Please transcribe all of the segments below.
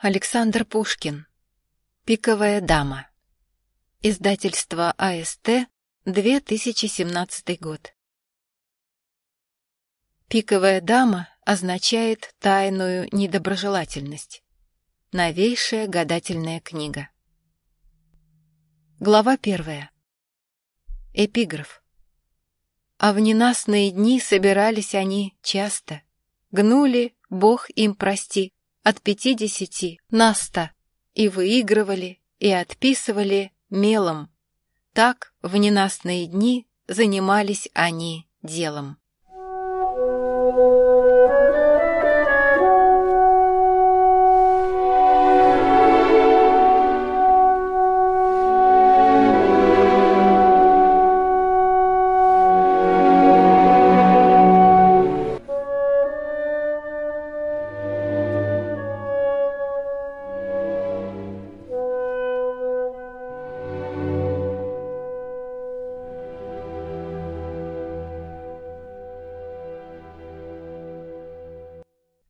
Александр Пушкин. Пиковая дама. Издательство АСТ, 2017 год. Пиковая дама означает тайную недоброжелательность. Новейшая гадательная книга. Глава первая. Эпиграф. А в ненастные дни собирались они часто. Гнули, Бог им прости, от пятидесяти на ста и выигрывали, и отписывали мелом. Так в ненастные дни занимались они делом.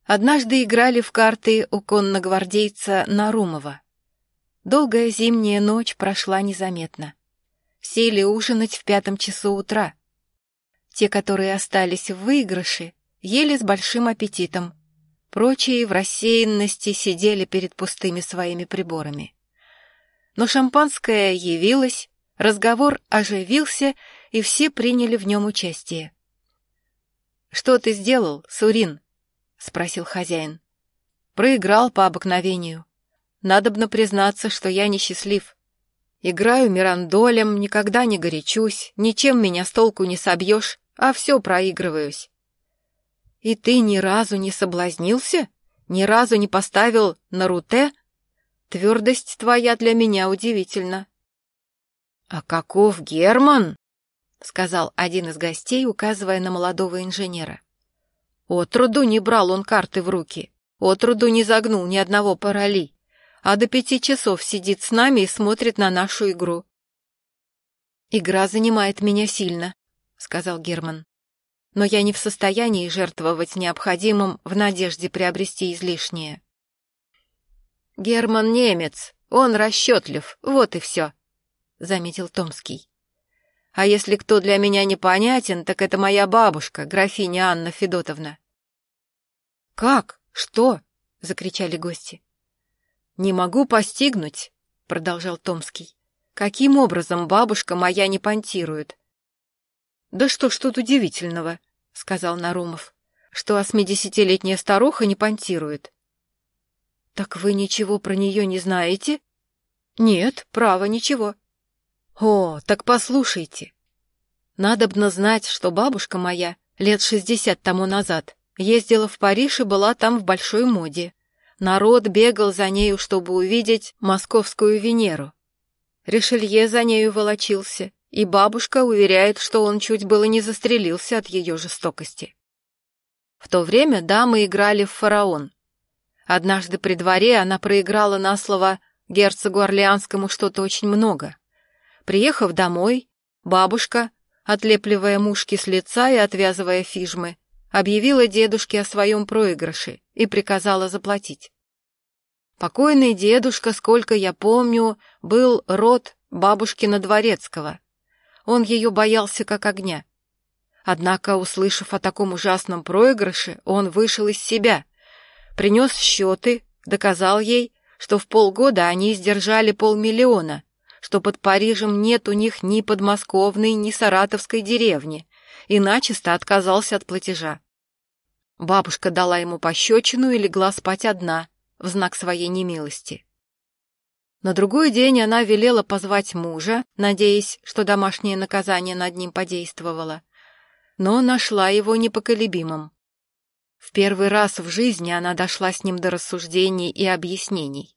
Однажды играли в карты у конногвардейца Нарумова. Долгая зимняя ночь прошла незаметно. Сели ужинать в пятом часу утра. Те, которые остались в выигрыше, ели с большим аппетитом. Прочие в рассеянности сидели перед пустыми своими приборами. Но шампанское явилось, разговор оживился, и все приняли в нем участие. «Что ты сделал, Сурин?» — спросил хозяин. «Проиграл по обыкновению. Надобно признаться, что я несчастлив. Играю мирандолем, никогда не горячусь, ничем меня с толку не собьешь, а все проигрываюсь». «И ты ни разу не соблазнился? Ни разу не поставил на руте? Твердость твоя для меня удивительна». «А каков Герман?» — сказал один из гостей, указывая на молодого инженера. Отроду не брал он карты в руки, отроду не загнул ни одного пароли, а до пяти часов сидит с нами и смотрит на нашу игру. «Игра занимает меня сильно», — сказал Герман. «Но я не в состоянии жертвовать необходимым в надежде приобрести излишнее». «Герман немец, он расчетлив, вот и все», — заметил Томский. А если кто для меня непонятен, так это моя бабушка, графиня Анна Федотовна. «Как? Что?» — закричали гости. «Не могу постигнуть», — продолжал Томский. «Каким образом бабушка моя не понтирует?» «Да что ж тут удивительного», — сказал Нарумов, «что осьмидесятилетняя старуха не понтирует». «Так вы ничего про нее не знаете?» «Нет, право, ничего». «О, так послушайте. Надобно знать, что бабушка моя лет шестьдесят тому назад ездила в Париж и была там в большой моде. Народ бегал за нею, чтобы увидеть московскую Венеру. Ришелье за нею волочился, и бабушка уверяет, что он чуть было не застрелился от ее жестокости. В то время дамы играли в фараон. Однажды при дворе она проиграла на слово герцогу Орлеанскому что-то очень много. Приехав домой, бабушка, отлепливая мушки с лица и отвязывая фижмы, объявила дедушке о своем проигрыше и приказала заплатить. Покойный дедушка, сколько я помню, был род бабушкина Дворецкого. Он ее боялся как огня. Однако, услышав о таком ужасном проигрыше, он вышел из себя, принес счеты, доказал ей, что в полгода они издержали полмиллиона, что под Парижем нет у них ни подмосковной, ни саратовской деревни, и начисто отказался от платежа. Бабушка дала ему пощечину и легла спать одна, в знак своей немилости. На другой день она велела позвать мужа, надеясь, что домашнее наказание над ним подействовало, но нашла его непоколебимым. В первый раз в жизни она дошла с ним до рассуждений и объяснений.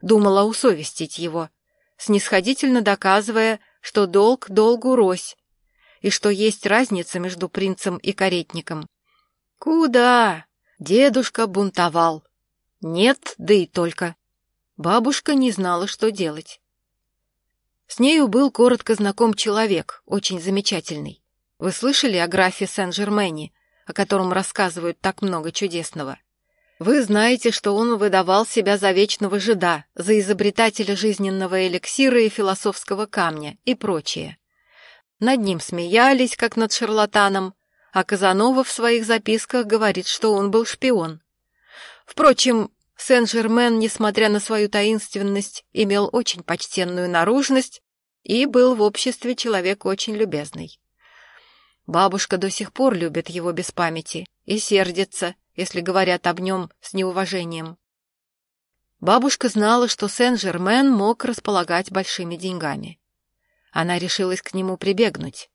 Думала усовестить его, снисходительно доказывая, что долг долгу рось, и что есть разница между принцем и каретником. Куда? Дедушка бунтовал. Нет, да и только. Бабушка не знала, что делать. С нею был коротко знаком человек, очень замечательный. Вы слышали о графе Сен-Жермене, о котором рассказывают так много чудесного? Вы знаете, что он выдавал себя за вечного жида, за изобретателя жизненного эликсира и философского камня и прочее. Над ним смеялись, как над шарлатаном, а Казанова в своих записках говорит, что он был шпион. Впрочем, Сен-Жермен, несмотря на свою таинственность, имел очень почтенную наружность и был в обществе человек очень любезный. Бабушка до сих пор любит его без памяти и сердится, если говорят об нем с неуважением. Бабушка знала, что Сен-Жермен мог располагать большими деньгами. Она решилась к нему прибегнуть.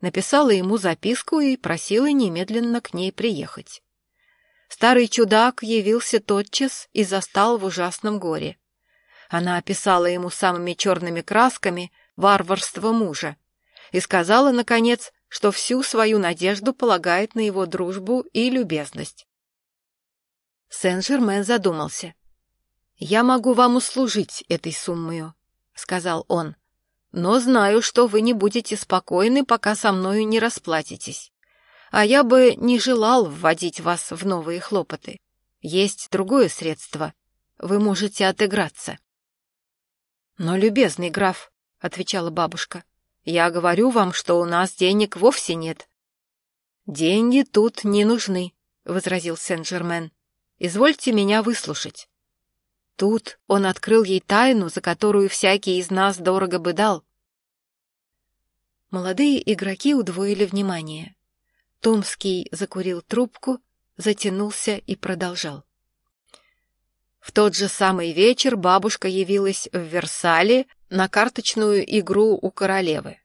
Написала ему записку и просила немедленно к ней приехать. Старый чудак явился тотчас и застал в ужасном горе. Она описала ему самыми черными красками варварство мужа и сказала, наконец, что всю свою надежду полагает на его дружбу и любезность. Сен-Жермен задумался. «Я могу вам услужить этой суммою», — сказал он, «но знаю, что вы не будете спокойны, пока со мною не расплатитесь. А я бы не желал вводить вас в новые хлопоты. Есть другое средство. Вы можете отыграться». «Но, любезный граф», — отвечала бабушка, «я говорю вам, что у нас денег вовсе нет». «Деньги тут не нужны», — возразил Сен-Жермен. Извольте меня выслушать. Тут он открыл ей тайну, за которую всякий из нас дорого бы дал. Молодые игроки удвоили внимание. Томский закурил трубку, затянулся и продолжал. В тот же самый вечер бабушка явилась в Версале на карточную игру у королевы.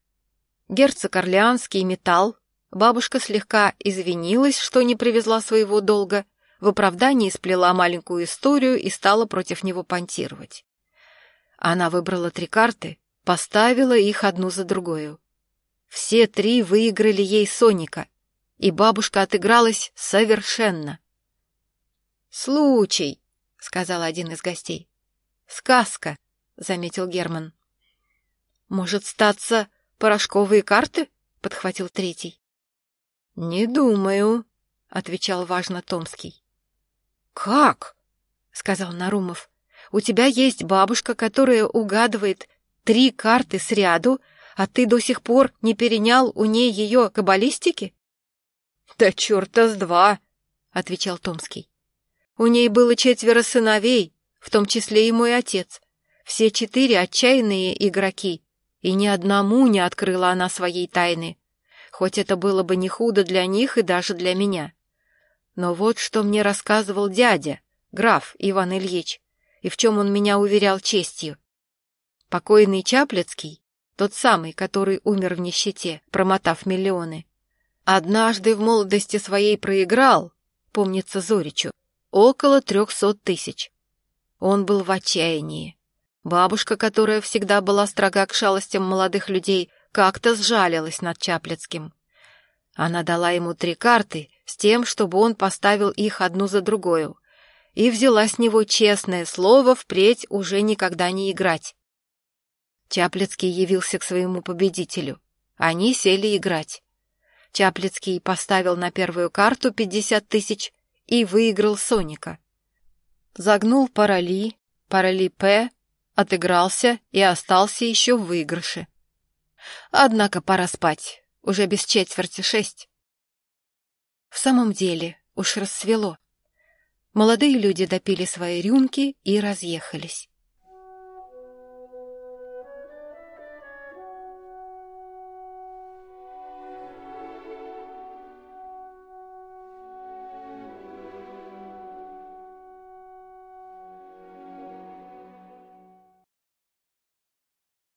Герцог Орлеанский металл, бабушка слегка извинилась, что не привезла своего долга, в оправдании сплела маленькую историю и стала против него понтировать. Она выбрала три карты, поставила их одну за другой. Все три выиграли ей Соника, и бабушка отыгралась совершенно. «Случай», — сказал один из гостей. «Сказка», — заметил Герман. «Может, статься порошковые карты?» — подхватил третий. «Не думаю», — отвечал важно Томский. «Как?» — сказал Нарумов. «У тебя есть бабушка, которая угадывает три карты сряду, а ты до сих пор не перенял у ней ее каббалистики?» «Да черта с два!» — отвечал Томский. «У ней было четверо сыновей, в том числе и мой отец. Все четыре отчаянные игроки, и ни одному не открыла она своей тайны, хоть это было бы не худо для них и даже для меня. Но вот что мне рассказывал дядя, граф Иван Ильич, и в чем он меня уверял честью. Покойный Чаплецкий, тот самый, который умер в нищете, промотав миллионы, однажды в молодости своей проиграл, помнится Зоричу, около трехсот тысяч. Он был в отчаянии. Бабушка, которая всегда была строга к шалостям молодых людей, как-то сжалилась над Чаплецким. Она дала ему три карты с тем, чтобы он поставил их одну за другую, и взяла с него честное слово впредь уже никогда не играть. Чаплицкий явился к своему победителю. Они сели играть. Чаплицкий поставил на первую карту пятьдесят тысяч и выиграл Соника. Загнул парали, парали П, отыгрался и остался еще в выигрыше. Однако пора спать, уже без четверти шесть. В самом деле, уж рассвело. Молодые люди допили свои рюмки и разъехались.